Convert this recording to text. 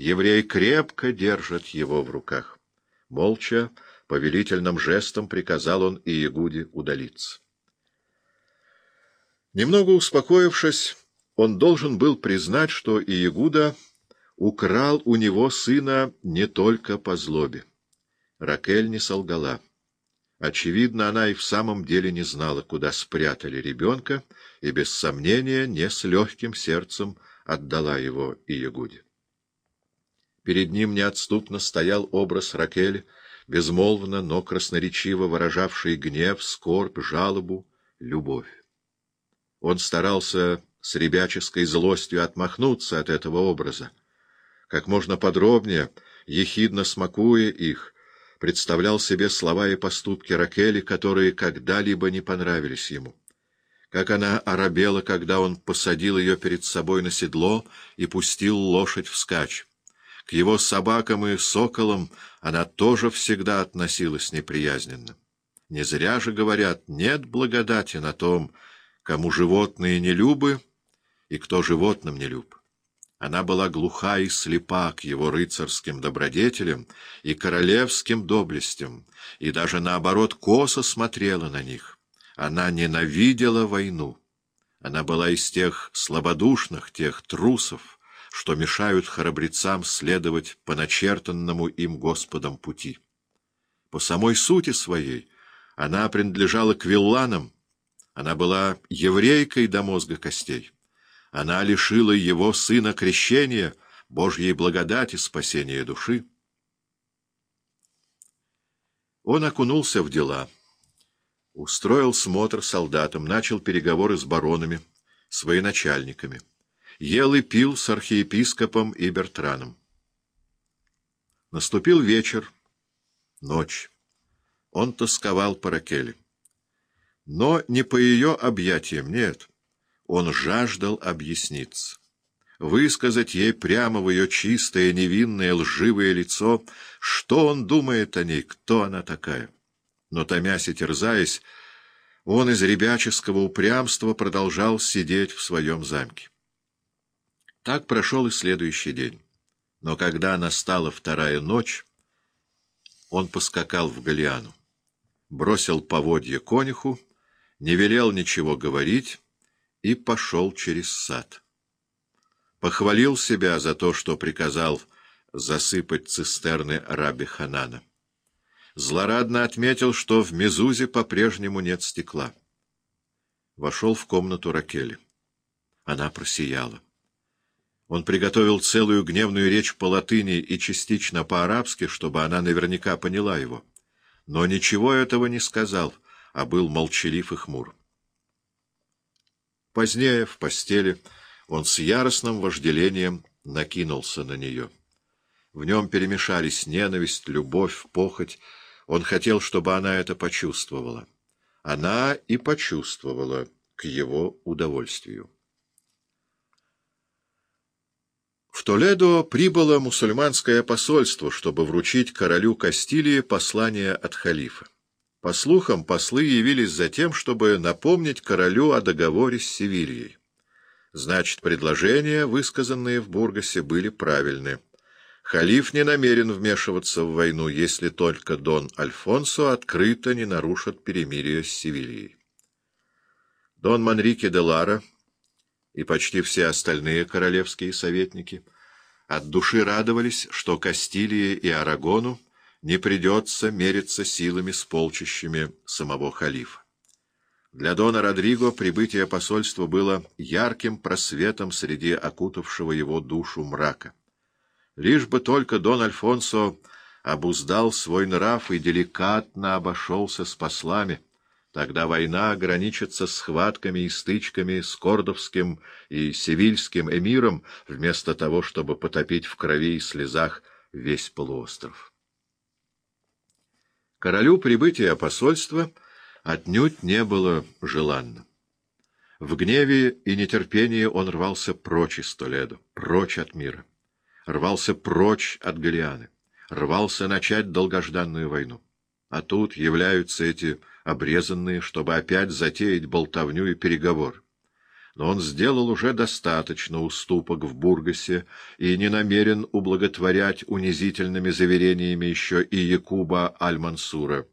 еврей крепко держит его в руках. Молча, повелительным жестом приказал он Иегуде удалиться. Немного успокоившись, он должен был признать, что Иегуда украл у него сына не только по злобе. Ракель не солгала. Очевидно, она и в самом деле не знала, куда спрятали ребенка, и, без сомнения, не с легким сердцем отдала его Иегуде. Перед ним неотступно стоял образ Ракели, безмолвно, но красноречиво выражавший гнев, скорбь, жалобу, любовь. Он старался с ребяческой злостью отмахнуться от этого образа. Как можно подробнее, ехидно смакуя их, представлял себе слова и поступки Ракели, которые когда-либо не понравились ему. Как она оробела, когда он посадил ее перед собой на седло и пустил лошадь вскачь. К его собакам и соколам она тоже всегда относилась неприязненно. Не зря же говорят, нет благодати на том, кому животные не любы и кто животным не люб. Она была глуха и слепа к его рыцарским добродетелям и королевским доблестям, и даже наоборот косо смотрела на них. Она ненавидела войну. Она была из тех слабодушных, тех трусов, что мешают храбрецам следовать по начертанному им Господом пути. По самой сути своей она принадлежала к вилланам, она была еврейкой до мозга костей. Она лишила его сына крещения, Божьей благодати спасения души. Он окунулся в дела, устроил смотр солдатам, начал переговоры с баронами, с военачальниками, ел и пил с архиепископом и Бертраном. Наступил вечер, ночь. Он тосковал по Ракеле. Но не по ее объятиям, нет. Он жаждал объясниться. Высказать ей прямо в ее чистое, невинное, лживое лицо, что он думает о ней, кто она такая. Но, томясь и терзаясь, он из ребяческого упрямства продолжал сидеть в своем замке. Так прошел и следующий день. Но когда настала вторая ночь, он поскакал в Галиану, бросил поводье конюху, не велел ничего говорить и пошел через сад. Похвалил себя за то, что приказал засыпать цистерны раби Ханана. Злорадно отметил, что в Мезузе по-прежнему нет стекла. Вошел в комнату Ракели. Она просияла. Он приготовил целую гневную речь по латыни и частично по-арабски, чтобы она наверняка поняла его. Но ничего этого не сказал — а был молчалив и хмур. Позднее, в постели, он с яростным вожделением накинулся на нее. В нем перемешались ненависть, любовь, похоть. Он хотел, чтобы она это почувствовала. Она и почувствовала к его удовольствию. В Толедо прибыло мусульманское посольство, чтобы вручить королю Кастилии послание от халифа. По слухам, послы явились за тем, чтобы напомнить королю о договоре с Севильей. Значит, предложения, высказанные в Бургасе, были правильны. Халиф не намерен вмешиваться в войну, если только Дон Альфонсо открыто не нарушит перемирие с Севильей. Дон Манрике де Лара и почти все остальные королевские советники от души радовались, что Кастилии и Арагону не придется мериться силами с полчищами самого халифа. Для Дона Родриго прибытие посольства было ярким просветом среди окутавшего его душу мрака. Лишь бы только Дон Альфонсо обуздал свой нрав и деликатно обошелся с послами, тогда война ограничится схватками и стычками с кордовским и севильским эмиром, вместо того, чтобы потопить в крови и слезах весь полуостров. Королю прибытие посольства отнюдь не было желанно. В гневе и нетерпении он рвался прочь из Толедо, прочь от мира. Рвался прочь от Галианы, рвался начать долгожданную войну. А тут являются эти обрезанные, чтобы опять затеять болтовню и переговор. но он сделал уже достаточно уступок в Бургасе и не намерен ублаготворять унизительными заверениями еще и Якуба Аль-Мансура.